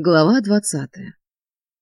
Глава 20.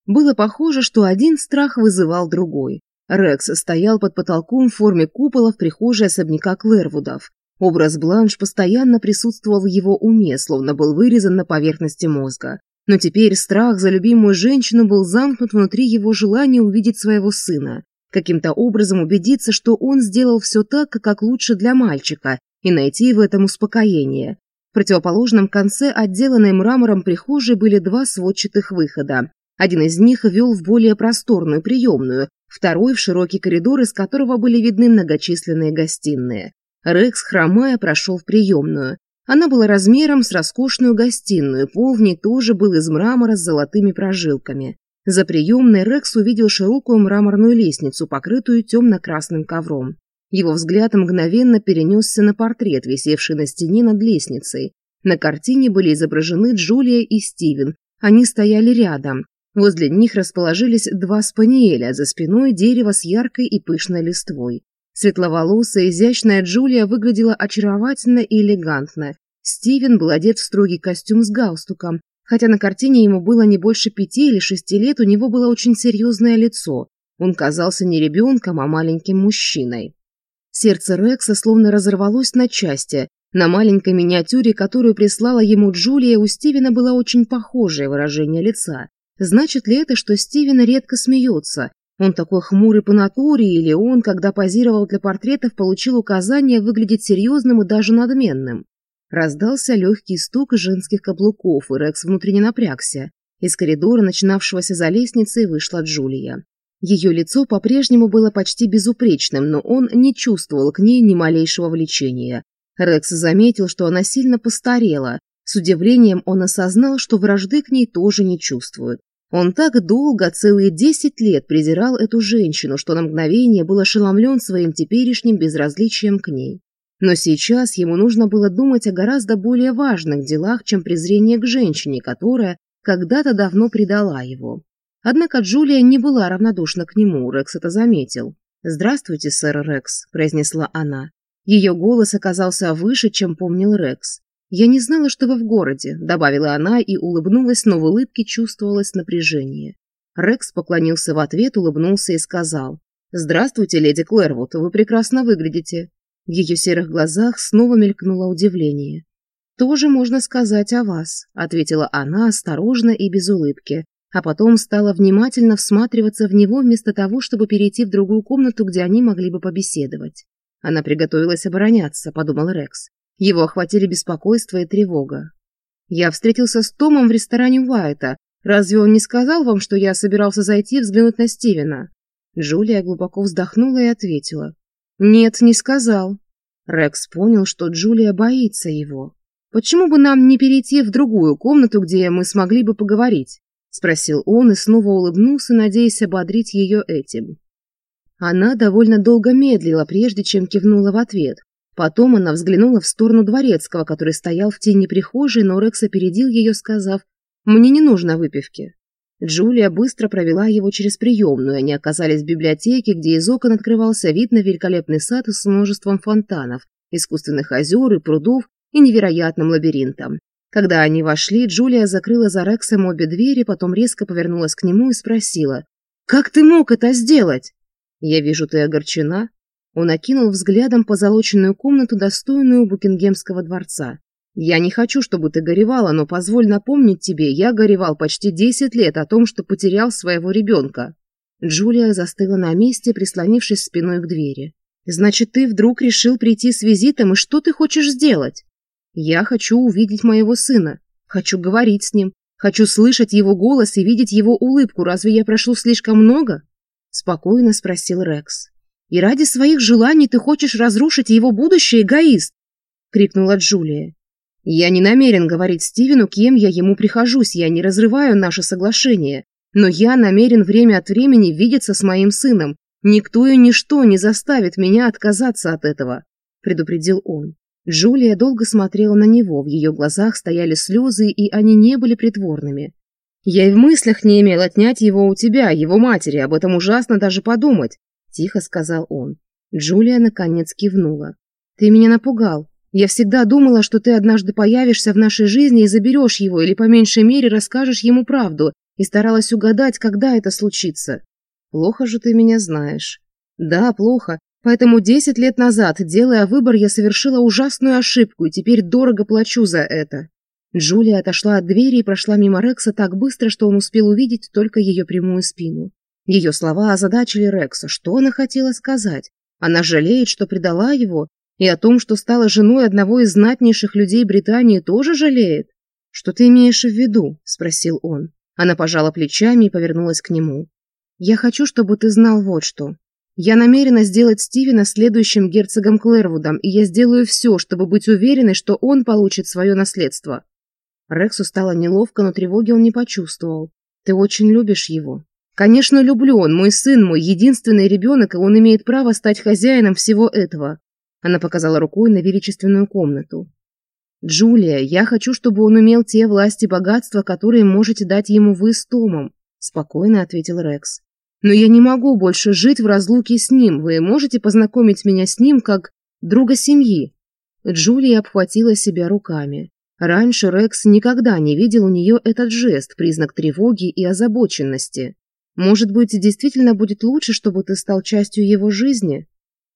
Было похоже, что один страх вызывал другой. Рекс стоял под потолком в форме купола в прихожей особняка Клэрвудов. Образ Бланш постоянно присутствовал в его уме, словно был вырезан на поверхности мозга. Но теперь страх за любимую женщину был замкнут внутри его желания увидеть своего сына, каким-то образом убедиться, что он сделал все так, как лучше для мальчика, и найти в этом успокоение противоположном конце отделанной мрамором прихожей были два сводчатых выхода. Один из них вел в более просторную приемную, второй – в широкий коридор, из которого были видны многочисленные гостиные. Рекс, хромая, прошел в приемную. Она была размером с роскошную гостиную, пол в ней тоже был из мрамора с золотыми прожилками. За приемной Рекс увидел широкую мраморную лестницу, покрытую темно-красным ковром. Его взгляд мгновенно перенесся на портрет, висевший на стене над лестницей. На картине были изображены Джулия и Стивен. Они стояли рядом. Возле них расположились два спаниеля, за спиной дерево с яркой и пышной листвой. Светловолосая, изящная Джулия выглядела очаровательно и элегантно. Стивен был одет в строгий костюм с галстуком. Хотя на картине ему было не больше пяти или шести лет, у него было очень серьезное лицо. Он казался не ребенком, а маленьким мужчиной. Сердце Рекса словно разорвалось на части. На маленькой миниатюре, которую прислала ему Джулия, у Стивена было очень похожее выражение лица. Значит ли это, что Стивен редко смеется? Он такой хмурый по натуре, или он, когда позировал для портретов, получил указание выглядеть серьезным и даже надменным? Раздался легкий стук женских каблуков, и Рекс внутренне напрягся. Из коридора, начинавшегося за лестницей, вышла Джулия. Ее лицо по-прежнему было почти безупречным, но он не чувствовал к ней ни малейшего влечения. Рекс заметил, что она сильно постарела. С удивлением он осознал, что вражды к ней тоже не чувствует. Он так долго, целые десять лет, презирал эту женщину, что на мгновение был ошеломлен своим теперешним безразличием к ней. Но сейчас ему нужно было думать о гораздо более важных делах, чем презрение к женщине, которая когда-то давно предала его. Однако Джулия не была равнодушна к нему, Рекс это заметил. «Здравствуйте, сэр Рекс», – произнесла она. Ее голос оказался выше, чем помнил Рекс. «Я не знала, что вы в городе», – добавила она и улыбнулась, но в улыбке чувствовалось напряжение. Рекс поклонился в ответ, улыбнулся и сказал. «Здравствуйте, леди Клэрвуд, вы прекрасно выглядите». В ее серых глазах снова мелькнуло удивление. «Тоже можно сказать о вас», – ответила она осторожно и без улыбки, а потом стала внимательно всматриваться в него вместо того, чтобы перейти в другую комнату, где они могли бы побеседовать. Она приготовилась обороняться, подумал Рекс. Его охватили беспокойство и тревога. Я встретился с Томом в ресторане Уайта. Разве он не сказал вам, что я собирался зайти взглянуть на Стивена? Джулия глубоко вздохнула и ответила. Нет, не сказал. Рекс понял, что Джулия боится его. Почему бы нам не перейти в другую комнату, где мы смогли бы поговорить? спросил он и снова улыбнулся, надеясь ободрить ее этим. Она довольно долго медлила, прежде чем кивнула в ответ. Потом она взглянула в сторону дворецкого, который стоял в тени прихожей, но Рекс опередил ее, сказав «Мне не нужно выпивки». Джулия быстро провела его через приемную, они оказались в библиотеке, где из окон открывался вид на великолепный сад с множеством фонтанов, искусственных озер и прудов и невероятным лабиринтом. Когда они вошли, Джулия закрыла за Рексом обе двери, потом резко повернулась к нему и спросила. «Как ты мог это сделать?» «Я вижу, ты огорчена». Он окинул взглядом позолоченную комнату, достойную Букингемского дворца. «Я не хочу, чтобы ты горевала, но позволь напомнить тебе, я горевал почти 10 лет о том, что потерял своего ребенка». Джулия застыла на месте, прислонившись спиной к двери. «Значит, ты вдруг решил прийти с визитом, и что ты хочешь сделать?» Я хочу увидеть моего сына. Хочу говорить с ним. Хочу слышать его голос и видеть его улыбку. Разве я прошу слишком много?» Спокойно спросил Рекс. «И ради своих желаний ты хочешь разрушить его будущее, эгоист!» Крикнула Джулия. «Я не намерен говорить Стивену, кем я ему прихожусь. Я не разрываю наше соглашение. Но я намерен время от времени видеться с моим сыном. Никто и ничто не заставит меня отказаться от этого», предупредил он. Жулия долго смотрела на него, в ее глазах стояли слезы, и они не были притворными. «Я и в мыслях не имел отнять его у тебя, его матери, об этом ужасно даже подумать», – тихо сказал он. Джулия наконец кивнула. «Ты меня напугал. Я всегда думала, что ты однажды появишься в нашей жизни и заберешь его, или по меньшей мере расскажешь ему правду, и старалась угадать, когда это случится. Плохо же ты меня знаешь». «Да, плохо. Поэтому 10 лет назад, делая выбор, я совершила ужасную ошибку и теперь дорого плачу за это. Джулия отошла от двери и прошла мимо Рекса так быстро, что он успел увидеть только ее прямую спину. Ее слова озадачили Рекса, что она хотела сказать. Она жалеет, что предала его, и о том, что стала женой одного из знатнейших людей Британии, тоже жалеет. «Что ты имеешь в виду?» – спросил он. Она пожала плечами и повернулась к нему. «Я хочу, чтобы ты знал вот что. Я намерена сделать Стивена следующим герцогом Клэрвудом, и я сделаю все, чтобы быть уверенной, что он получит свое наследство. Рексу стало неловко, но тревоги он не почувствовал. Ты очень любишь его. Конечно, люблю, он мой сын, мой единственный ребенок, и он имеет право стать хозяином всего этого. Она показала рукой на величественную комнату. «Джулия, я хочу, чтобы он умел те власти и богатства, которые можете дать ему вы с Томом», – спокойно ответил Рекс но я не могу больше жить в разлуке с ним. Вы можете познакомить меня с ним как друга семьи?» Джулия обхватила себя руками. Раньше Рекс никогда не видел у нее этот жест, признак тревоги и озабоченности. «Может быть, действительно будет лучше, чтобы ты стал частью его жизни?»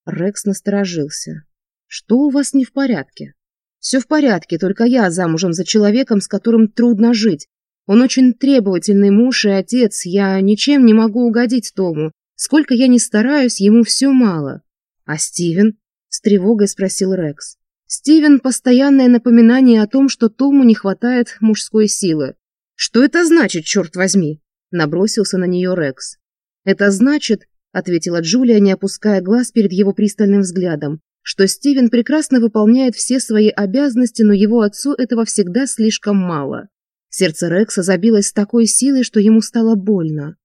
Рекс насторожился. «Что у вас не в порядке?» «Все в порядке, только я замужем за человеком, с которым трудно жить. Он очень требовательный муж и отец, я ничем не могу угодить Тому. Сколько я ни стараюсь, ему все мало. А Стивен? С тревогой спросил Рекс. Стивен – постоянное напоминание о том, что Тому не хватает мужской силы. «Что это значит, черт возьми?» – набросился на нее Рекс. «Это значит, — ответила Джулия, не опуская глаз перед его пристальным взглядом, что Стивен прекрасно выполняет все свои обязанности, но его отцу этого всегда слишком мало. Сердце Рекса забилось с такой силой, что ему стало больно.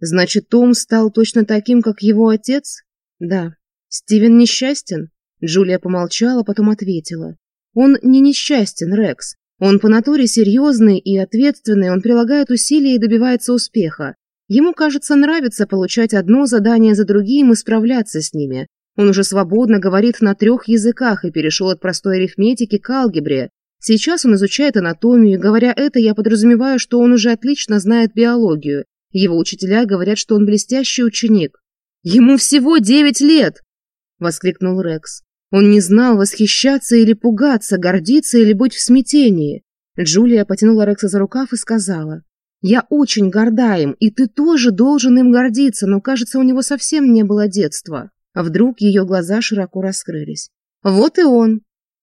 Значит, Том стал точно таким, как его отец? Да. Стивен несчастен? Джулия помолчала, потом ответила. Он не несчастен, Рекс. Он по натуре серьезный и ответственный, он прилагает усилия и добивается успеха. Ему, кажется, нравится получать одно задание за другим и справляться с ними. Он уже свободно говорит на трех языках и перешел от простой арифметики к алгебре. Сейчас он изучает анатомию, говоря это, я подразумеваю, что он уже отлично знает биологию. Его учителя говорят, что он блестящий ученик. «Ему всего девять лет!» – воскликнул Рекс. Он не знал, восхищаться или пугаться, гордиться или быть в смятении. Джулия потянула Рекса за рукав и сказала, «Я очень горда им, и ты тоже должен им гордиться, но, кажется, у него совсем не было детства». А вдруг ее глаза широко раскрылись. «Вот и он!»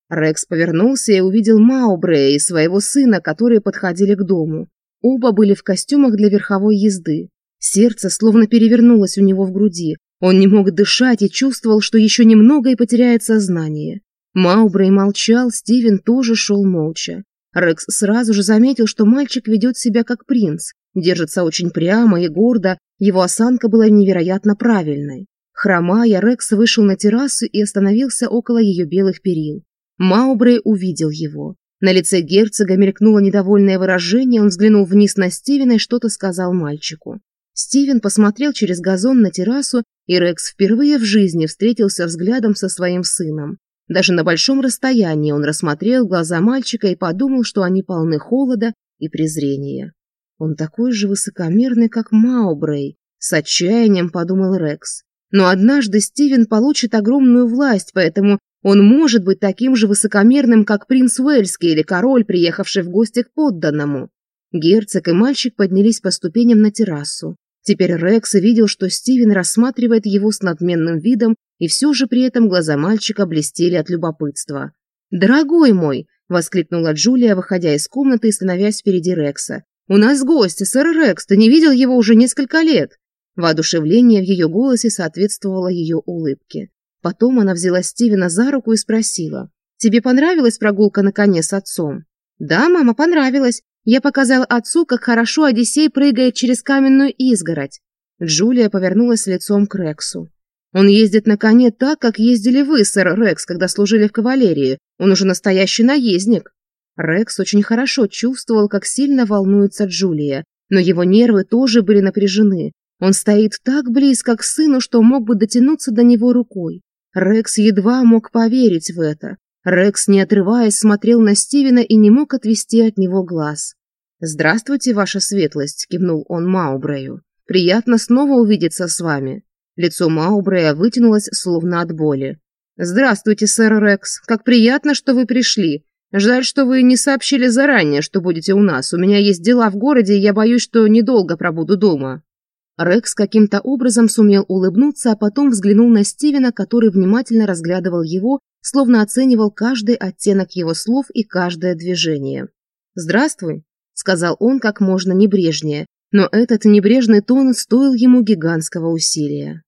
Рекс повернулся и увидел Маубрея и своего сына, которые подходили к дому. Оба были в костюмах для верховой езды. Сердце словно перевернулось у него в груди. Он не мог дышать и чувствовал, что еще немного и потеряет сознание. Маубрей молчал, Стивен тоже шел молча. Рекс сразу же заметил, что мальчик ведет себя как принц, держится очень прямо и гордо, его осанка была невероятно правильной. Хромая, Рекс вышел на террасу и остановился около ее белых перил. Маубре увидел его. На лице герцога мелькнуло недовольное выражение, он взглянул вниз на Стивена и что-то сказал мальчику. Стивен посмотрел через газон на террасу, и Рекс впервые в жизни встретился взглядом со своим сыном. Даже на большом расстоянии он рассмотрел глаза мальчика и подумал, что они полны холода и презрения. «Он такой же высокомерный, как Маубрей», — с отчаянием подумал Рекс. Но однажды Стивен получит огромную власть, поэтому он может быть таким же высокомерным, как принц Уэльский или король, приехавший в гости к подданному. Герцог и мальчик поднялись по ступеням на террасу. Теперь Рекс видел, что Стивен рассматривает его с надменным видом, и все же при этом глаза мальчика блестели от любопытства. «Дорогой мой!» – воскликнула Джулия, выходя из комнаты и становясь впереди Рекса. «У нас гости, сэр Рекс, ты не видел его уже несколько лет!» Воодушевление в ее голосе соответствовало ее улыбке. Потом она взяла Стивена за руку и спросила. «Тебе понравилась прогулка на коне с отцом?» «Да, мама, понравилась. Я показала отцу, как хорошо Одиссей прыгает через каменную изгородь». Джулия повернулась лицом к Рексу. «Он ездит на коне так, как ездили вы, сэр Рекс, когда служили в кавалерии. Он уже настоящий наездник». Рекс очень хорошо чувствовал, как сильно волнуется Джулия, но его нервы тоже были напряжены. Он стоит так близко к сыну, что мог бы дотянуться до него рукой. Рекс едва мог поверить в это. Рекс, не отрываясь, смотрел на Стивена и не мог отвести от него глаз. «Здравствуйте, ваша светлость», — кивнул он Маубрею. «Приятно снова увидеться с вами». Лицо Маубрея вытянулось, словно от боли. «Здравствуйте, сэр Рекс. Как приятно, что вы пришли. Жаль, что вы не сообщили заранее, что будете у нас. У меня есть дела в городе, и я боюсь, что недолго пробуду дома». Рекс каким-то образом сумел улыбнуться, а потом взглянул на Стивена, который внимательно разглядывал его, словно оценивал каждый оттенок его слов и каждое движение. «Здравствуй», — сказал он как можно небрежнее, но этот небрежный тон стоил ему гигантского усилия.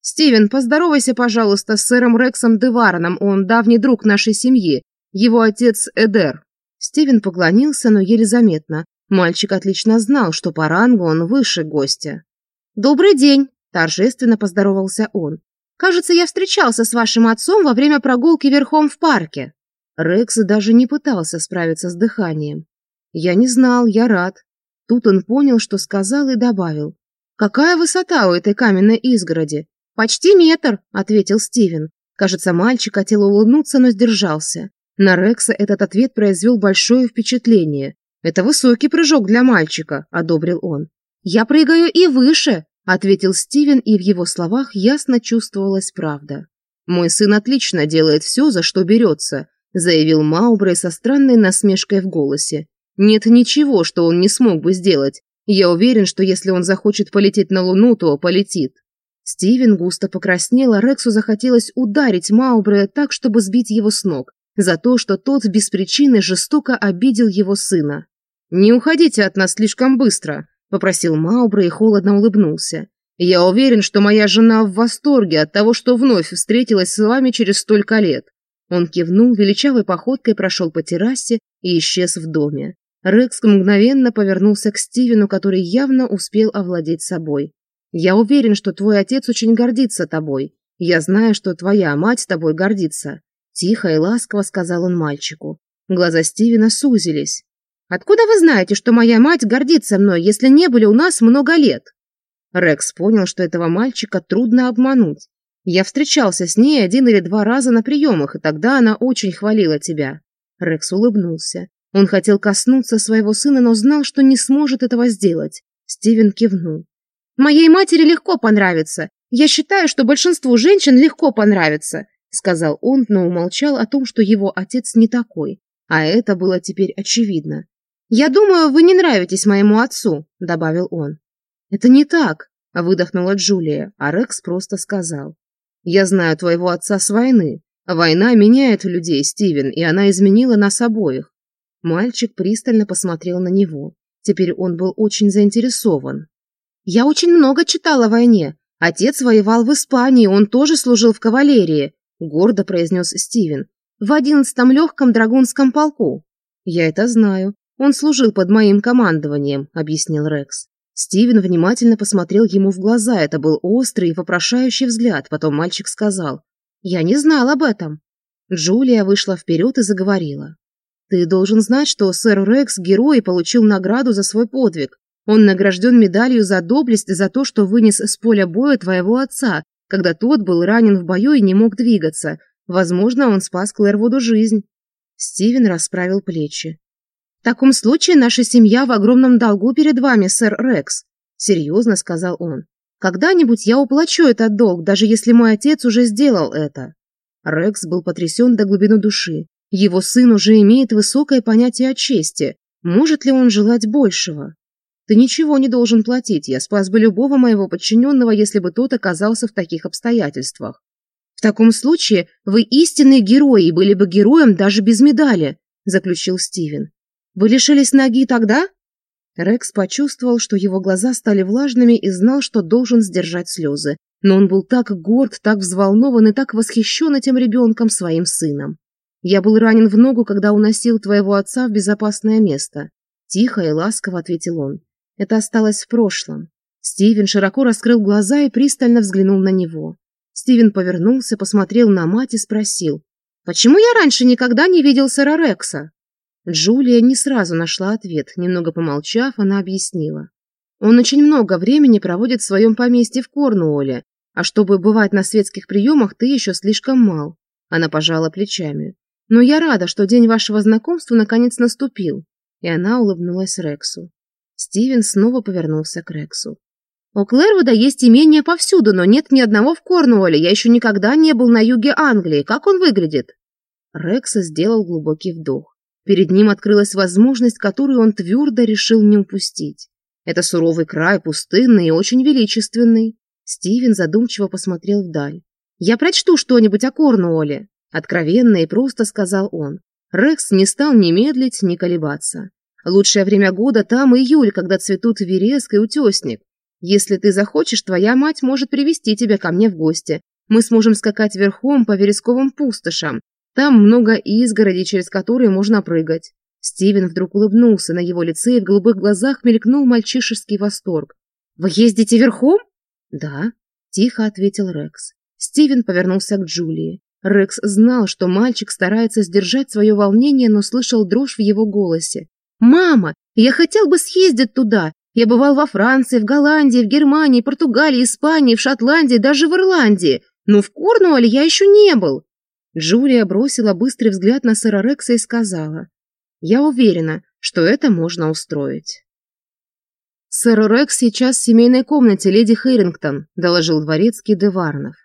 «Стивен, поздоровайся, пожалуйста, с сэром Рексом Деварном. он давний друг нашей семьи, его отец Эдер». Стивен поклонился, но еле заметно. Мальчик отлично знал, что по рангу он выше гостя добрый день торжественно поздоровался он. Кажется я встречался с вашим отцом во время прогулки верхом в парке. Рекс даже не пытался справиться с дыханием. Я не знал я рад. Тут он понял что сказал и добавил. Какая высота у этой каменной изгороди? Почти метр ответил стивен. Кажется мальчик хотел улыбнуться но сдержался. На рекса этот ответ произвел большое впечатление. Это высокий прыжок для мальчика одобрил он. «Я прыгаю и выше!» — ответил Стивен, и в его словах ясно чувствовалась правда. «Мой сын отлично делает все, за что берется», — заявил Маубрей со странной насмешкой в голосе. «Нет ничего, что он не смог бы сделать. Я уверен, что если он захочет полететь на Луну, то полетит». Стивен густо покраснел, а Рексу захотелось ударить Маубрея так, чтобы сбить его с ног, за то, что тот без причины жестоко обидел его сына. «Не уходите от нас слишком быстро», — попросил Маубра и холодно улыбнулся. «Я уверен, что моя жена в восторге от того, что вновь встретилась с вами через столько лет». Он кивнул, величавой походкой прошел по террасе и исчез в доме. Рекс мгновенно повернулся к Стивену, который явно успел овладеть собой. «Я уверен, что твой отец очень гордится тобой. Я знаю, что твоя мать тобой гордится», – тихо и ласково сказал он мальчику. Глаза Стивена сузились. Откуда вы знаете, что моя мать гордится мной, если не были у нас много лет?» Рекс понял, что этого мальчика трудно обмануть. «Я встречался с ней один или два раза на приемах, и тогда она очень хвалила тебя». Рекс улыбнулся. Он хотел коснуться своего сына, но знал, что не сможет этого сделать. Стивен кивнул. «Моей матери легко понравится. Я считаю, что большинству женщин легко понравится», сказал он, но умолчал о том, что его отец не такой. А это было теперь очевидно. «Я думаю, вы не нравитесь моему отцу», — добавил он. «Это не так», — выдохнула Джулия, а Рекс просто сказал. «Я знаю твоего отца с войны. Война меняет людей, Стивен, и она изменила нас обоих». Мальчик пристально посмотрел на него. Теперь он был очень заинтересован. «Я очень много читал о войне. Отец воевал в Испании, он тоже служил в кавалерии», — гордо произнес Стивен. «В одиннадцатом легком драгунском полку». «Я это знаю», «Он служил под моим командованием», — объяснил Рекс. Стивен внимательно посмотрел ему в глаза. Это был острый и вопрошающий взгляд. Потом мальчик сказал. «Я не знал об этом». Джулия вышла вперед и заговорила. «Ты должен знать, что сэр Рекс – герой и получил награду за свой подвиг. Он награжден медалью за доблесть и за то, что вынес с поля боя твоего отца, когда тот был ранен в бою и не мог двигаться. Возможно, он спас Клэрвуду жизнь». Стивен расправил плечи таком случае наша семья в огромном долгу перед вами, сэр Рекс», — серьезно сказал он. «Когда-нибудь я уплачу этот долг, даже если мой отец уже сделал это». Рекс был потрясен до глубины души. Его сын уже имеет высокое понятие о чести. Может ли он желать большего? «Ты ничего не должен платить. Я спас бы любого моего подчиненного, если бы тот оказался в таких обстоятельствах». «В таком случае вы истинные герои и были бы героем даже без медали», – заключил Стивен вы лишились ноги тогда? Рекс почувствовал что его глаза стали влажными и знал что должен сдержать слезы. Но он был так горд так взволнован и так восхищен этим ребенком своим сыном. Я был ранен в ногу когда уносил твоего отца в безопасное место. Тихо и ласково ответил он. Это осталось в прошлом. Стивен широко раскрыл глаза и пристально взглянул на него. Стивен повернулся посмотрел на мать и спросил. Почему я раньше никогда не видел сэра рекса? Джулия не сразу нашла ответ, немного помолчав, она объяснила. Он очень много времени проводит в своем поместье в Корнуоле, а чтобы бывать на светских приемах, ты еще слишком мал. Она пожала плечами. Но я рада, что день вашего знакомства наконец наступил. И она улыбнулась Рексу. Стивен снова повернулся к Рексу. У Клэрвуда есть имение повсюду, но нет ни одного в Корнуолле. Я еще никогда не был на юге Англии. Как он выглядит?» Рекса сделал глубокий вдох. Перед ним открылась возможность, которую он твердо решил не упустить. Это суровый край, пустынный и очень величественный. Стивен задумчиво посмотрел вдаль. «Я прочту что-нибудь о Корнуоле», — откровенно и просто сказал он. Рекс не стал ни медлить, ни колебаться. «Лучшее время года там июль, когда цветут вереск и утесник. Если ты захочешь, твоя мать может привести тебя ко мне в гости. Мы сможем скакать верхом по вересковым пустошам, там много изгородей, через которые можно прыгать. Стивен вдруг улыбнулся, на его лице и в голубых глазах мелькнул мальчишеский восторг. «Вы ездите верхом?» «Да», – тихо ответил Рекс. Стивен повернулся к Джулии. Рекс знал, что мальчик старается сдержать свое волнение, но слышал дрожь в его голосе. «Мама, я хотел бы съездить туда. Я бывал во Франции, в Голландии, в Германии, Португалии, Испании, в Шотландии, даже в Ирландии. Но в Корнуолле я еще не был». Джулия бросила быстрый взгляд на сэра Рекса и сказала, «Я уверена, что это можно устроить». «Сэр Рекс сейчас в семейной комнате леди Хэрингтон», – доложил дворецкий Деварнов.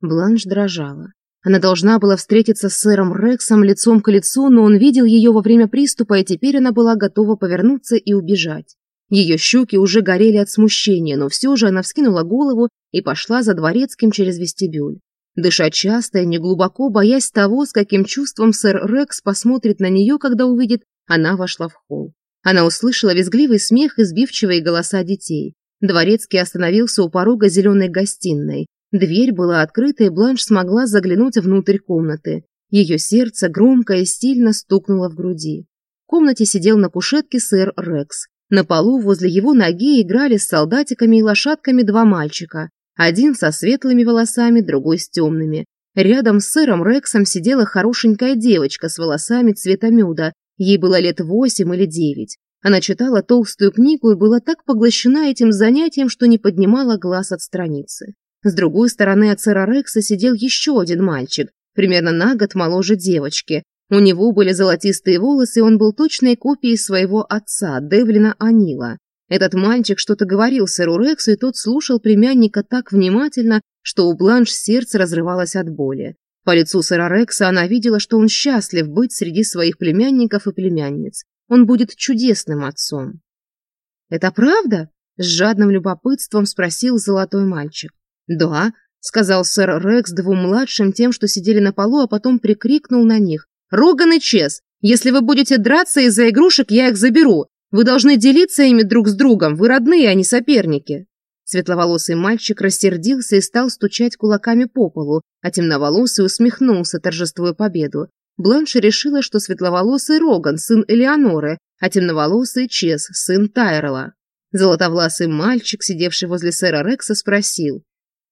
Бланш дрожала. Она должна была встретиться с сэром Рексом лицом к лицу, но он видел ее во время приступа, и теперь она была готова повернуться и убежать. Ее щеки уже горели от смущения, но все же она вскинула голову и пошла за дворецким через вестибюль. Дыша часто и неглубоко, боясь того, с каким чувством сэр Рекс посмотрит на нее, когда увидит, она вошла в холл. Она услышала визгливый смех и сбивчивые голоса детей. Дворецкий остановился у порога зеленой гостиной. Дверь была открыта, и Бланш смогла заглянуть внутрь комнаты. Ее сердце громко и сильно стукнуло в груди. В комнате сидел на кушетке сэр Рекс. На полу возле его ноги играли с солдатиками и лошадками два мальчика. Один со светлыми волосами, другой с темными. Рядом с сыром Рексом сидела хорошенькая девочка с волосами цвета меда. Ей было лет восемь или девять. Она читала толстую книгу и была так поглощена этим занятием, что не поднимала глаз от страницы. С другой стороны от сэра Рекса сидел еще один мальчик, примерно на год моложе девочки. У него были золотистые волосы, и он был точной копией своего отца, Девлина Анила. Этот мальчик что-то говорил сэру Рексу, и тот слушал племянника так внимательно, что у Бланш сердце разрывалось от боли. По лицу сэра Рекса она видела, что он счастлив быть среди своих племянников и племянниц. Он будет чудесным отцом. «Это правда?» – с жадным любопытством спросил золотой мальчик. «Да», – сказал сэр Рекс двум младшим тем, что сидели на полу, а потом прикрикнул на них. «Роган и Чес, если вы будете драться из-за игрушек, я их заберу. Вы должны делиться ими друг с другом, вы родные, а не соперники. Светловолосый мальчик рассердился и стал стучать кулаками по полу, а темноволосый усмехнулся, торжествуя победу. Бланш решила, что светловолосый Роган, сын Элеоноры, а темноволосый Чес, сын Тайрела. Золотовласый мальчик, сидевший возле сэра Рекса, спросил.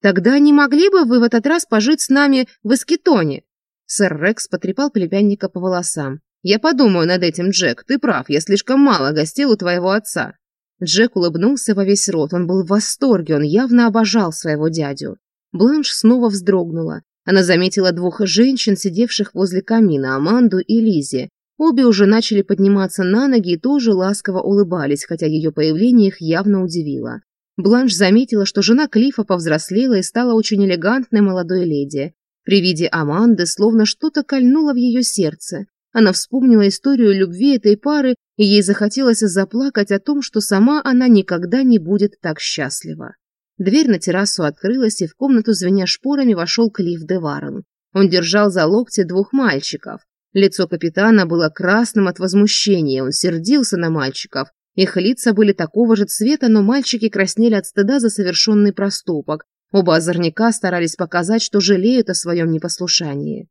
«Тогда не могли бы вы в этот раз пожить с нами в Эскетоне?» Сэр Рекс потрепал племянника по волосам. Я подумаю над этим, Джек. Ты прав, я слишком мало гостил у твоего отца». Джек улыбнулся во весь рот. Он был в восторге, он явно обожал своего дядю. Бланш снова вздрогнула. Она заметила двух женщин, сидевших возле камина, Аманду и Лизи. Обе уже начали подниматься на ноги и тоже ласково улыбались, хотя ее появление их явно удивило. Бланш заметила, что жена Клифа повзрослела и стала очень элегантной молодой леди. При виде Аманды словно что-то кольнуло в ее сердце. Она вспомнила историю любви этой пары, и ей захотелось заплакать о том, что сама она никогда не будет так счастлива. Дверь на террасу открылась, и в комнату, звеня шпорами, вошел Клифф де Варен. Он держал за локти двух мальчиков. Лицо капитана было красным от возмущения, он сердился на мальчиков. Их лица были такого же цвета, но мальчики краснели от стыда за совершенный проступок. Оба озорника старались показать, что жалеют о своем непослушании.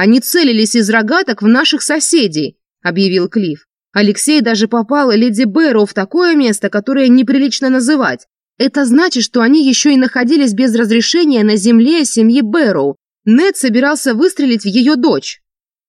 Они целились из рогаток в наших соседей, объявил Клифф. Алексей даже попал леди Бэру в такое место, которое неприлично называть. Это значит, что они еще и находились без разрешения на земле семьи Бэру. Нед собирался выстрелить в ее дочь.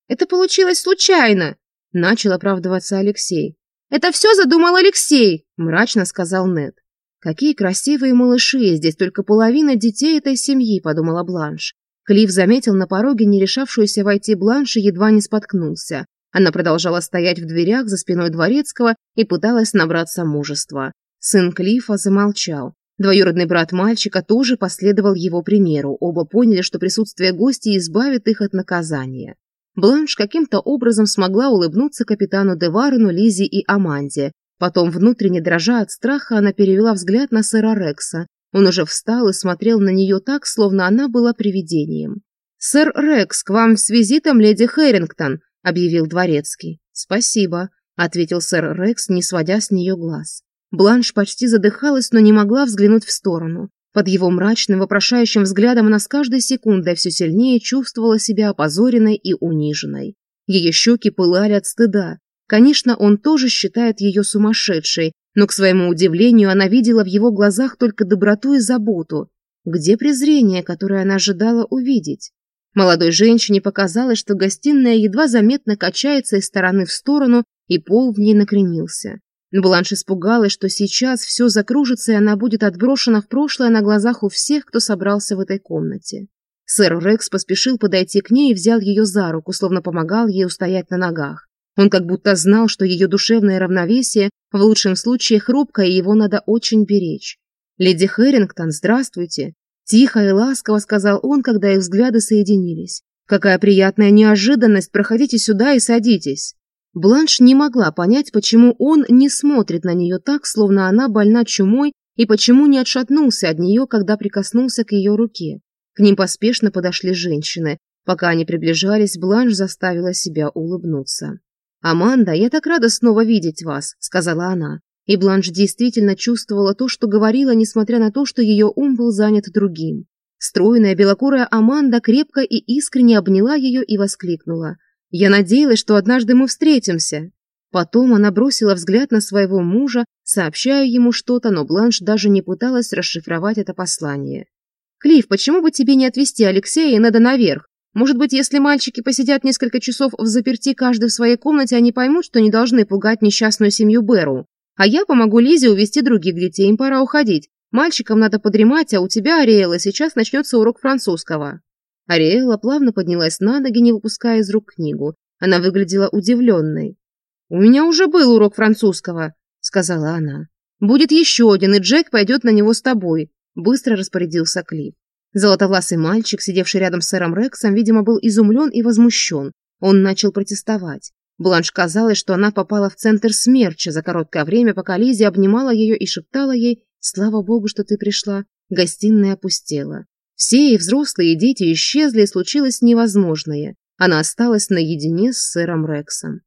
Это получилось случайно, начал оправдываться Алексей. Это все задумал Алексей, мрачно сказал Нед. Какие красивые малыши, здесь только половина детей этой семьи, подумала Бланш. Клифф заметил на пороге не решавшуюся войти Бланш и едва не споткнулся. Она продолжала стоять в дверях за спиной дворецкого и пыталась набраться мужества. Сын Клифа замолчал. Двоюродный брат мальчика тоже последовал его примеру. Оба поняли, что присутствие гостей избавит их от наказания. Бланш каким-то образом смогла улыбнуться капитану Деварину, Лизе и Аманде. Потом, внутренне дрожа от страха, она перевела взгляд на сэра Рекса. Он уже встал и смотрел на нее так, словно она была привидением. «Сэр Рекс, к вам с визитом леди Хэрингтон», — объявил дворецкий. «Спасибо», — ответил сэр Рекс, не сводя с нее глаз. Бланш почти задыхалась, но не могла взглянуть в сторону. Под его мрачным, вопрошающим взглядом она с каждой секундой все сильнее чувствовала себя опозоренной и униженной. Ее щеки пылали от стыда. Конечно, он тоже считает ее сумасшедшей, но, к своему удивлению, она видела в его глазах только доброту и заботу. Где презрение, которое она ожидала увидеть? Молодой женщине показалось, что гостиная едва заметно качается из стороны в сторону, и пол в ней накренился. Бланш испугалась, что сейчас все закружится, и она будет отброшена в прошлое на глазах у всех, кто собрался в этой комнате. Сэр Рекс поспешил подойти к ней и взял ее за руку, словно помогал ей устоять на ногах. Он как будто знал, что ее душевное равновесие в лучшем случае хрупкое, и его надо очень беречь. «Леди Хэрингтон, здравствуйте!» Тихо и ласково сказал он, когда их взгляды соединились. «Какая приятная неожиданность! Проходите сюда и садитесь!» Бланш не могла понять, почему он не смотрит на нее так, словно она больна чумой, и почему не отшатнулся от нее, когда прикоснулся к ее руке. К ним поспешно подошли женщины. Пока они приближались, Бланш заставила себя улыбнуться. «Аманда, я так рада снова видеть вас», — сказала она. И Бланш действительно чувствовала то, что говорила, несмотря на то, что ее ум был занят другим. Стройная белокурая Аманда крепко и искренне обняла ее и воскликнула. «Я надеялась, что однажды мы встретимся». Потом она бросила взгляд на своего мужа, сообщая ему что-то, но Бланш даже не пыталась расшифровать это послание. «Клифф, почему бы тебе не отвезти Алексея и Неда наверх? Может быть, если мальчики посидят несколько часов в заперти каждый в своей комнате, они поймут, что не должны пугать несчастную семью Беру. А я помогу Лизе увести других детей, им пора уходить. Мальчикам надо подремать, а у тебя, Ариэла, сейчас начнется урок французского». Ариэла плавно поднялась на ноги, не выпуская из рук книгу. Она выглядела удивленной. «У меня уже был урок французского», — сказала она. «Будет еще один, и Джек пойдет на него с тобой», — быстро распорядился Клифф. Золотовласый мальчик, сидевший рядом с сэром Рексом, видимо, был изумлен и возмущен. Он начал протестовать. Бланш казалось, что она попала в центр смерча за короткое время, пока Лиззи обнимала ее и шептала ей «Слава богу, что ты пришла». Гостиная опустела. Все и взрослые, и дети исчезли, и случилось невозможное. Она осталась наедине с сэром Рексом.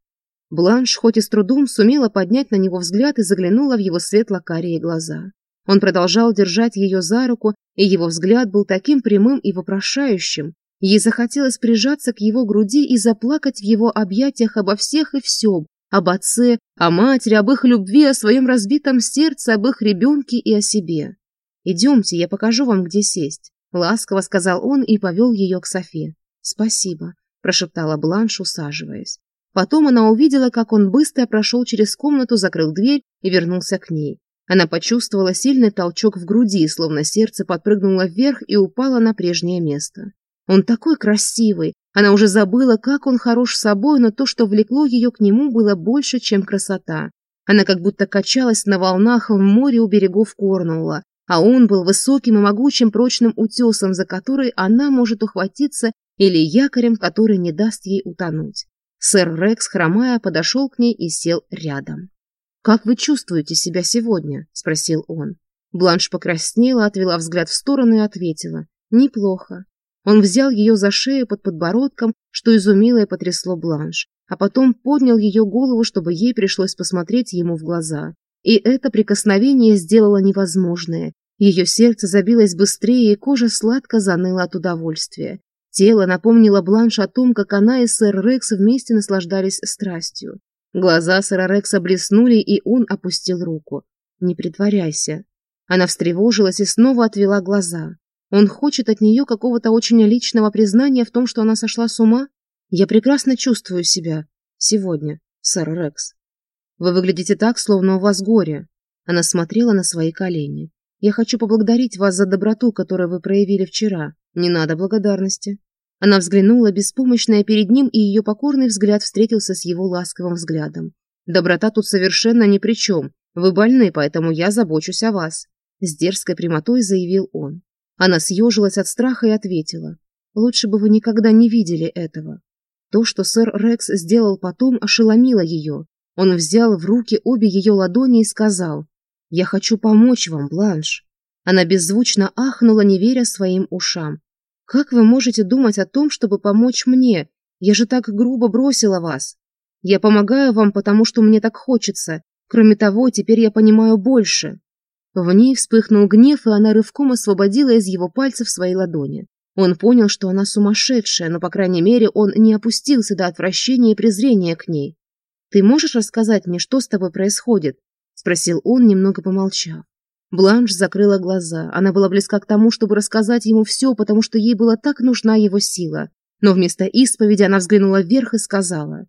Бланш, хоть и с трудом, сумела поднять на него взгляд и заглянула в его светло-карие глаза. Он продолжал держать ее за руку, и его взгляд был таким прямым и вопрошающим. Ей захотелось прижаться к его груди и заплакать в его объятиях обо всех и всем, об отце, о матери, об их любви, о своем разбитом сердце, об их ребенке и о себе. «Идемте, я покажу вам, где сесть», — ласково сказал он и повел ее к Софе. «Спасибо», — прошептала Бланш, усаживаясь. Потом она увидела, как он быстро прошел через комнату, закрыл дверь и вернулся к ней. Она почувствовала сильный толчок в груди, словно сердце подпрыгнуло вверх и упало на прежнее место. Он такой красивый. Она уже забыла, как он хорош собой, но то, что влекло ее к нему, было больше, чем красота. Она как будто качалась на волнах в море у берегов корнула, а он был высоким и могучим прочным утесом, за который она может ухватиться, или якорем, который не даст ей утонуть. Сэр Рекс, хромая, подошел к ней и сел рядом как вы чувствуете себя сегодня спросил он. Бланш покраснела отвела взгляд в сторону и ответила. Неплохо он взял ее за шею под подбородком что изумило и потрясло бланш а потом поднял ее голову чтобы ей пришлось посмотреть ему в глаза. И это прикосновение сделало невозможное. Ее сердце забилось быстрее и кожа сладко заныла от удовольствия. Тело напомнило Бланш о том, как она и сэр Рекс вместе наслаждались страстью. Глаза сэра Рекса блеснули, и он опустил руку. «Не притворяйся». Она встревожилась и снова отвела глаза. Он хочет от нее какого-то очень личного признания в том, что она сошла с ума? Я прекрасно чувствую себя. Сегодня, сэр Рекс. Вы выглядите так, словно у вас горе. Она смотрела на свои колени. Я хочу поблагодарить вас за доброту, которую вы проявили вчера. Не надо благодарности. Она взглянула беспомощная перед ним, и ее покорный взгляд встретился с его ласковым взглядом. «Доброта тут совершенно ни при чем. Вы больны, поэтому я забочусь о вас», – с дерзкой прямотой заявил он. Она съежилась от страха и ответила. «Лучше бы вы никогда не видели этого». То, что сэр Рекс сделал потом, ошеломило ее. Он взял в руки обе ее ладони и сказал «Я хочу помочь вам, Бланш». Она беззвучно ахнула, не веря своим ушам. Как вы можете думать о том, чтобы помочь мне? Я же так грубо бросила вас. Я помогаю вам, потому что мне так хочется. Кроме того, теперь я понимаю больше». В ней вспыхнул гнев, и она рывком освободила из его пальцев свои ладони. Он понял, что она сумасшедшая, но, по крайней мере, он не опустился до отвращения и презрения к ней. «Ты можешь рассказать мне, что с тобой происходит?» – спросил он, немного помолчав. Бланш закрыла глаза. Она была близка к тому, чтобы рассказать ему все, потому что ей была так нужна его сила. Но вместо исповеди она взглянула вверх и сказала.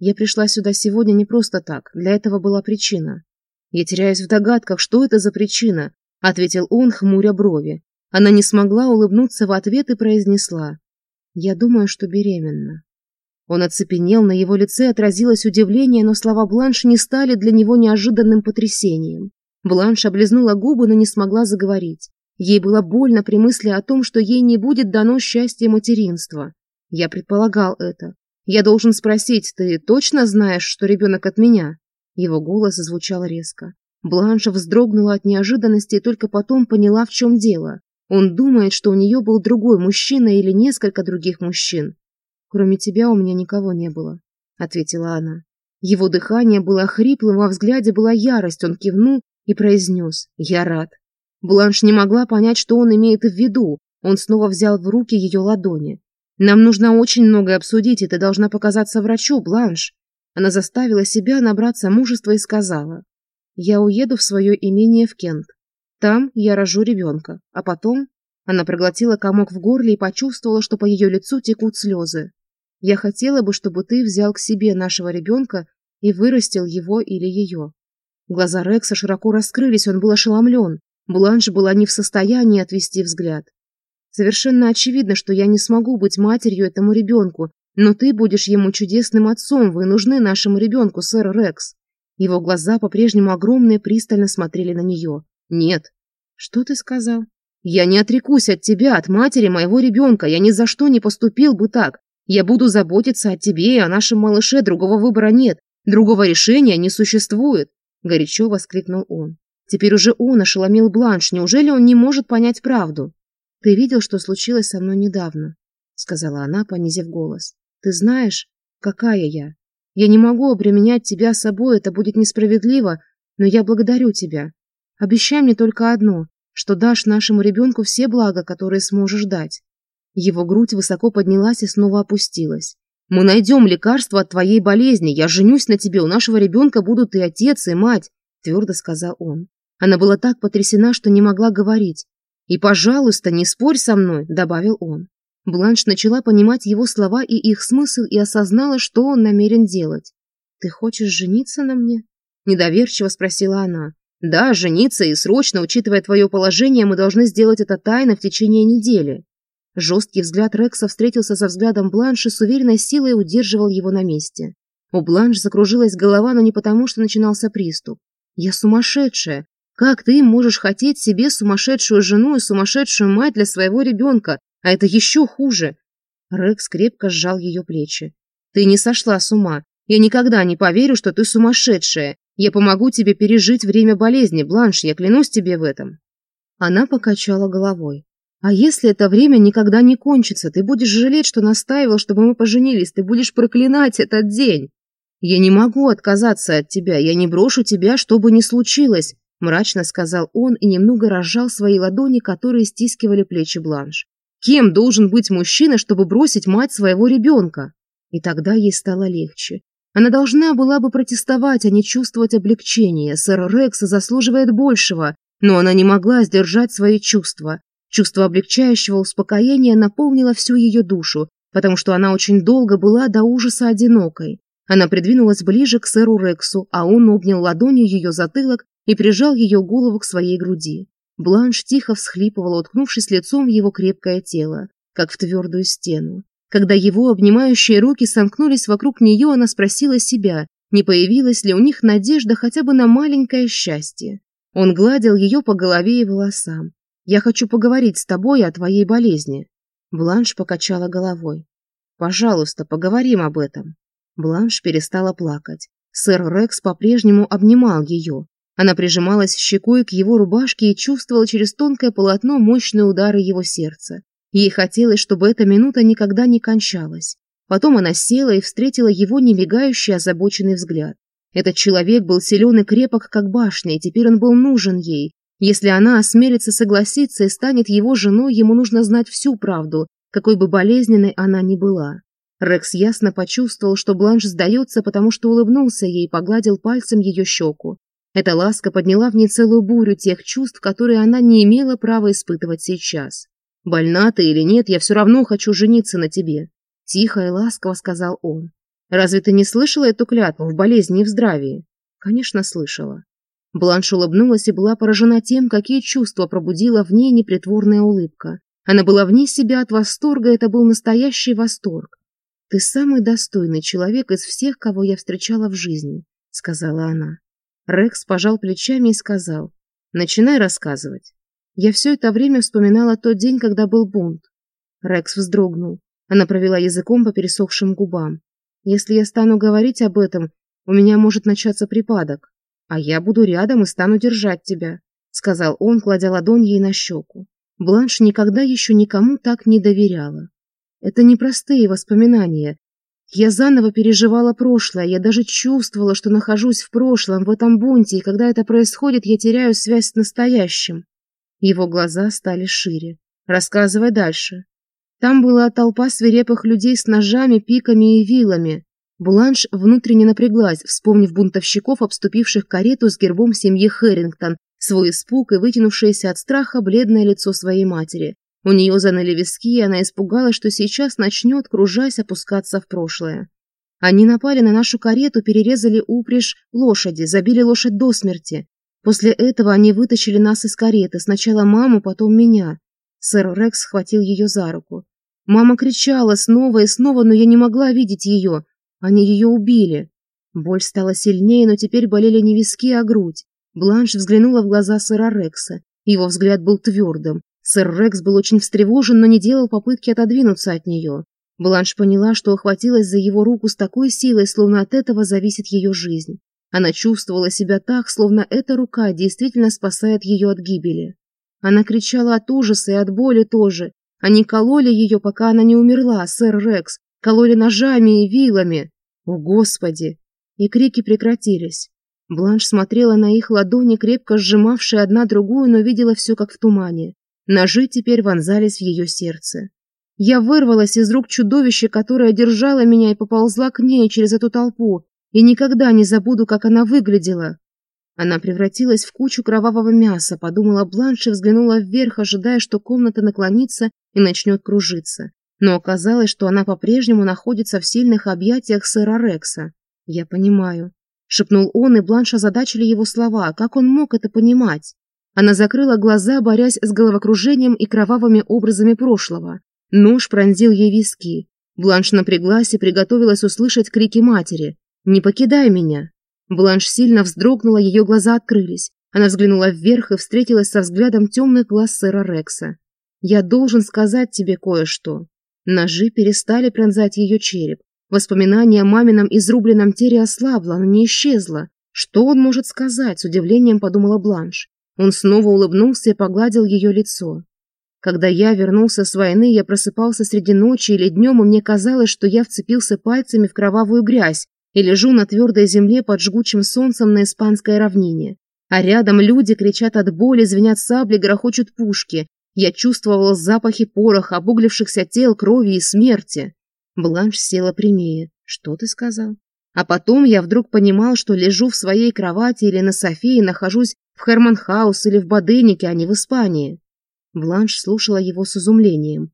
«Я пришла сюда сегодня не просто так. Для этого была причина». «Я теряюсь в догадках, что это за причина», — ответил он, хмуря брови. Она не смогла улыбнуться в ответ и произнесла. «Я думаю, что беременна». Он оцепенел, на его лице отразилось удивление, но слова Бланш не стали для него неожиданным потрясением. Бланш облизнула губы, но не смогла заговорить. Ей было больно при мысли о том, что ей не будет дано счастье материнства. Я предполагал это. Я должен спросить, ты точно знаешь, что ребенок от меня? Его голос звучал резко. Бланша вздрогнула от неожиданности и только потом поняла, в чем дело. Он думает, что у нее был другой мужчина или несколько других мужчин. «Кроме тебя у меня никого не было», — ответила она. Его дыхание было хриплым, во взгляде была ярость, он кивнул, и произнес «Я рад». Бланш не могла понять, что он имеет в виду. Он снова взял в руки ее ладони. «Нам нужно очень многое обсудить, и ты должна показаться врачу, Бланш». Она заставила себя набраться мужества и сказала. «Я уеду в свое имение в Кент. Там я рожу ребенка. А потом...» Она проглотила комок в горле и почувствовала, что по ее лицу текут слезы. «Я хотела бы, чтобы ты взял к себе нашего ребенка и вырастил его или ее». Глаза Рекса широко раскрылись, он был ошеломлен. Бланш была не в состоянии отвести взгляд. «Совершенно очевидно, что я не смогу быть матерью этому ребенку, но ты будешь ему чудесным отцом, вы нужны нашему ребенку, сэр Рекс». Его глаза по-прежнему огромные пристально смотрели на нее. «Нет». «Что ты сказал?» «Я не отрекусь от тебя, от матери моего ребенка. Я ни за что не поступил бы так. Я буду заботиться о тебе и о нашем малыше. Другого выбора нет. Другого решения не существует горячо воскликнул он. Теперь уже он ошеломил Бланш. Неужели он не может понять правду? Ты видел, что случилось со мной недавно, сказала она, понизив голос. Ты знаешь, какая я. Я не могу обременять тебя собой, это будет несправедливо, но я благодарю тебя. Обещай мне только одно, что дашь нашему ребенку все блага, которые сможешь дать. Его грудь высоко поднялась и снова опустилась. Мы найдем лекарство от твоей болезни. Я женюсь на тебе. У нашего ребенка будут и отец, и мать», – твердо сказал он. Она была так потрясена, что не могла говорить. «И, пожалуйста, не спорь со мной», – добавил он. Бланш начала понимать его слова и их смысл и осознала, что он намерен делать. «Ты хочешь жениться на мне?» – недоверчиво спросила она. «Да, жениться, и срочно, учитывая твое положение, мы должны сделать это тайно в течение недели». Жесткий взгляд Рекса встретился со взглядом Бланш и с уверенной силой удерживал его на месте. У Бланш закружилась голова, но не потому, что начинался приступ. «Я сумасшедшая! Как ты можешь хотеть себе сумасшедшую жену и сумасшедшую мать для своего ребенка? А это еще хуже!» Рекс крепко сжал ее плечи. «Ты не сошла с ума. Я никогда не поверю, что ты сумасшедшая. Я помогу тебе пережить время болезни, Бланш, я клянусь тебе в этом». Она покачала головой. А если это время никогда не кончится, ты будешь жалеть, что настаивал, чтобы мы поженились, ты будешь проклинать этот день. Я не могу отказаться от тебя, я не брошу тебя, что бы ни случилось, мрачно сказал он и немного разжал свои ладони, которые стискивали плечи Бланш. Кем должен быть мужчина, чтобы бросить мать своего ребенка? И тогда ей стало легче. Она должна была бы протестовать, а не чувствовать облегчения. Сэр Рекс заслуживает большего, но она не могла сдержать свои чувства. Чувство облегчающего успокоения наполнило всю ее душу, потому что она очень долго была до ужаса одинокой. Она придвинулась ближе к сэру Рексу, а он обнял ладонью ее затылок и прижал ее голову к своей груди. Бланш тихо всхлипывала, уткнувшись лицом в его крепкое тело, как в твердую стену. Когда его обнимающие руки сомкнулись вокруг нее, она спросила себя, не появилась ли у них надежда хотя бы на маленькое счастье. Он гладил ее по голове и волосам. Я хочу поговорить с тобой о твоей болезни. Бланш покачала головой. Пожалуйста, поговорим об этом. Бланш перестала плакать. Сэр Рекс по-прежнему обнимал ее. Она прижималась щекой к его рубашке и чувствовала через тонкое полотно мощные удары его сердца. Ей хотелось, чтобы эта минута никогда не кончалась. Потом она села и встретила его немигающий озабоченный взгляд. Этот человек был силен и крепок, как башня, и теперь он был нужен ей, если она осмелится согласиться и станет его женой, ему нужно знать всю правду, какой бы болезненной она ни была. Рекс ясно почувствовал, что Бланш сдается, потому что улыбнулся ей и погладил пальцем ее щеку. Эта ласка подняла в ней целую бурю тех чувств, которые она не имела права испытывать сейчас. «Больна ты или нет, я все равно хочу жениться на тебе», – тихо и ласково сказал он. «Разве ты не слышала эту клятву в болезни и в здравии?» «Конечно, слышала». Бланш улыбнулась и была поражена тем, какие чувства пробудила в ней непритворная улыбка. Она была вне себя от восторга, это был настоящий восторг. «Ты самый достойный человек из всех, кого я встречала в жизни», — сказала она. Рекс пожал плечами и сказал, «Начинай рассказывать». Я все это время вспоминала тот день, когда был бунт. Рекс вздрогнул. Она провела языком по пересохшим губам. «Если я стану говорить об этом, у меня может начаться припадок» а я буду рядом и стану держать тебя», — сказал он, кладя ладонь ей на щеку. Бланш никогда еще никому так не доверяла. Это непростые воспоминания. Я заново переживала прошлое, я даже чувствовала, что нахожусь в прошлом, в этом бунте, и когда это происходит, я теряю связь с настоящим. Его глаза стали шире. «Рассказывай дальше». Там была толпа свирепых людей с ножами, пиками и вилами. Бланш внутренне напряглась, вспомнив бунтовщиков, обступивших карету с гербом семьи Хэрингтон, свой испуг и вытянувшееся от страха бледное лицо своей матери. У нее заныли виски, и она испугалась, что сейчас начнет, кружась, опускаться в прошлое. Они напали на нашу карету, перерезали упряжь лошади, забили лошадь до смерти. После этого они вытащили нас из кареты, сначала маму, потом меня. Сэр Рекс схватил ее за руку. Мама кричала снова и снова, но я не могла видеть ее. Они ее убили. Боль стала сильнее, но теперь болели не виски, а грудь. Бланш взглянула в глаза сэра Рекса. Его взгляд был твердым. Сэр Рекс был очень встревожен, но не делал попытки отодвинуться от нее. Бланш поняла, что охватилась за его руку с такой силой, словно от этого зависит ее жизнь. Она чувствовала себя так, словно эта рука действительно спасает ее от гибели. Она кричала от ужаса и от боли тоже. Они кололи ее, пока она не умерла, сэр Рекс. Кололи ножами и вилами. О, Господи! И крики прекратились. Бланш смотрела на их ладони, крепко сжимавшие одна другую, но видела все как в тумане. Ножи теперь вонзались в ее сердце. Я вырвалась из рук чудовища, которое держало меня и поползла к ней через эту толпу, и никогда не забуду, как она выглядела. Она превратилась в кучу кровавого мяса, подумала Бланш и взглянула вверх, ожидая, что комната наклонится и начнет кружиться но оказалось, что она по-прежнему находится в сильных объятиях сэра Рекса. «Я понимаю», — шепнул он, и Бланш озадачили его слова, как он мог это понимать. Она закрыла глаза, борясь с головокружением и кровавыми образами прошлого. Нож пронзил ей виски. Бланш напряглась и приготовилась услышать крики матери. «Не покидай меня!» Бланш сильно вздрогнула, ее глаза открылись. Она взглянула вверх и встретилась со взглядом темных глаз сэра Рекса. «Я должен сказать тебе кое-что», Ножи перестали пронзать ее череп. Воспоминание о мамином изрубленном теле ослабло, но не исчезло. Что он может сказать, с удивлением подумала Бланш. Он снова улыбнулся и погладил ее лицо. Когда я вернулся с войны, я просыпался среди ночи или днем, и мне казалось, что я вцепился пальцами в кровавую грязь и лежу на твердой земле под жгучим солнцем на испанской равнине. А рядом люди кричат от боли, звенят сабли, грохочут пушки. Я чувствовал запахи пороха, обуглившихся тел, крови и смерти. Бланш села прямее. «Что ты сказал?» А потом я вдруг понимал, что лежу в своей кровати или на Софии, нахожусь в Херманхаус или в Баденике, а не в Испании. Бланш слушала его с изумлением.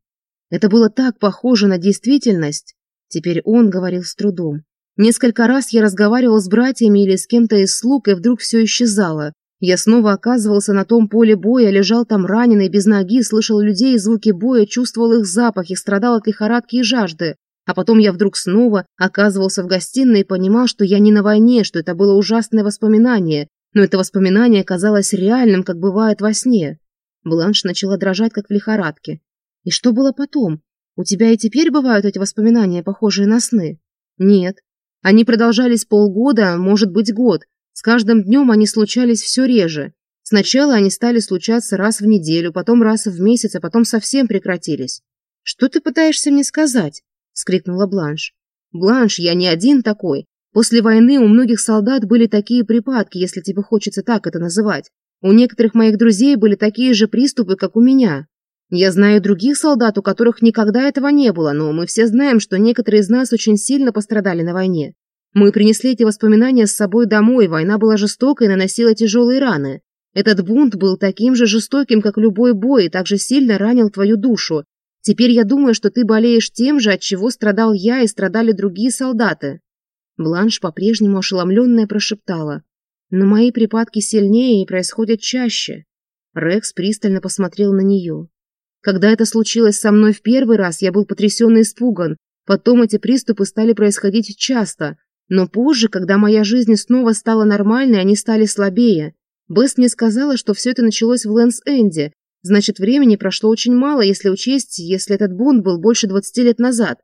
Это было так похоже на действительность. Теперь он говорил с трудом. Несколько раз я разговаривал с братьями или с кем-то из слуг, и вдруг все исчезало. Я снова оказывался на том поле боя, лежал там раненый, без ноги, слышал людей, звуки боя, чувствовал их запахи, страдал от лихорадки и жажды. А потом я вдруг снова оказывался в гостиной и понимал, что я не на войне, что это было ужасное воспоминание. Но это воспоминание казалось реальным, как бывает во сне. Бланш начала дрожать, как в лихорадке. «И что было потом? У тебя и теперь бывают эти воспоминания, похожие на сны?» «Нет. Они продолжались полгода, а может быть, год. С каждым днем они случались все реже. Сначала они стали случаться раз в неделю, потом раз в месяц, а потом совсем прекратились. «Что ты пытаешься мне сказать?» – вскрикнула Бланш. «Бланш, я не один такой. После войны у многих солдат были такие припадки, если тебе хочется так это называть. У некоторых моих друзей были такие же приступы, как у меня. Я знаю других солдат, у которых никогда этого не было, но мы все знаем, что некоторые из нас очень сильно пострадали на войне. Мы принесли эти воспоминания с собой домой, война была жестокой и наносила тяжелые раны. Этот бунт был таким же жестоким, как любой бой, и также сильно ранил твою душу. Теперь я думаю, что ты болеешь тем же, от чего страдал я и страдали другие солдаты». Бланш по-прежнему ошеломленная прошептала. «Но мои припадки сильнее и происходят чаще». Рекс пристально посмотрел на нее. «Когда это случилось со мной в первый раз, я был потрясен и испуган. Потом эти приступы стали происходить часто. Но позже, когда моя жизнь снова стала нормальной, они стали слабее. Бест мне сказала, что все это началось в Лэнс-Энде. Значит, времени прошло очень мало, если учесть, если этот бунт был больше 20 лет назад.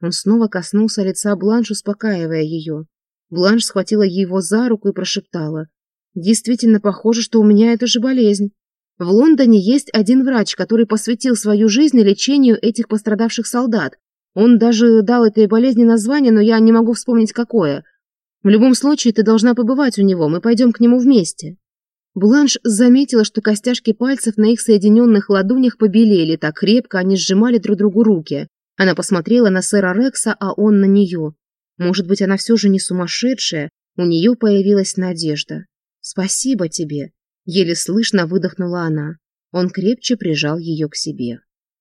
Он снова коснулся лица Бланш, успокаивая ее. Бланш схватила его за руку и прошептала. «Действительно похоже, что у меня эта же болезнь. В Лондоне есть один врач, который посвятил свою жизнь лечению этих пострадавших солдат. Он даже дал этой болезни название, но я не могу вспомнить какое. В любом случае, ты должна побывать у него, мы пойдем к нему вместе». Бланш заметила, что костяшки пальцев на их соединенных ладонях побелели, так крепко они сжимали друг другу руки. Она посмотрела на сэра Рекса, а он на нее. Может быть, она все же не сумасшедшая, у нее появилась надежда. «Спасибо тебе», — еле слышно выдохнула она. Он крепче прижал ее к себе.